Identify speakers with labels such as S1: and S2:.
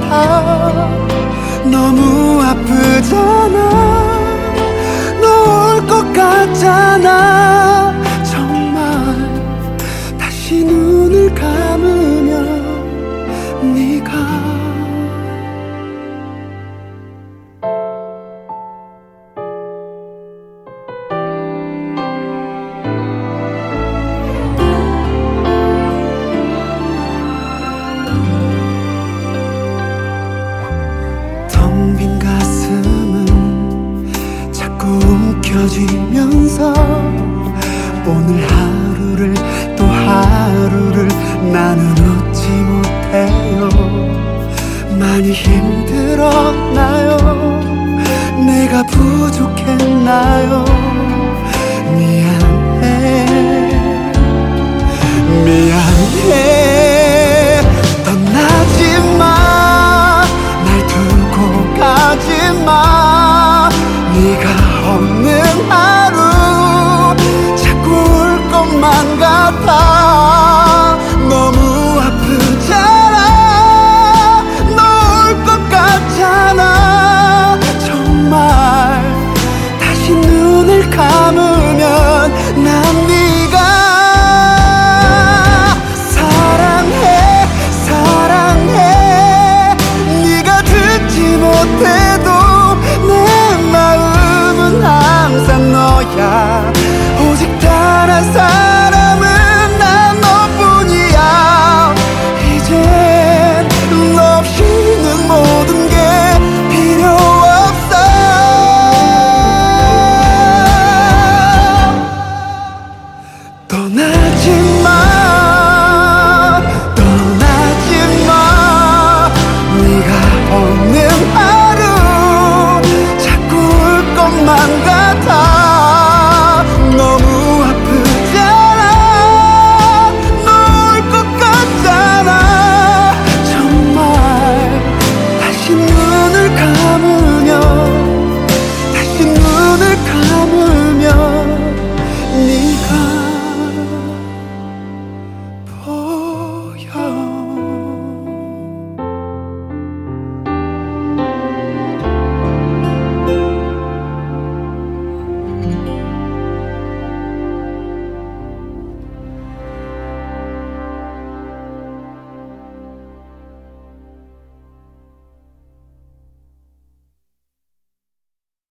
S1: 같아. 너무 아프잖아. 너올것 같잖아 느껴지면서 오늘 하루를 또 하루를 나는 웃지 못해요. 많이 힘들었나요? 내가 부족했나요? 미안. 아직 따라 살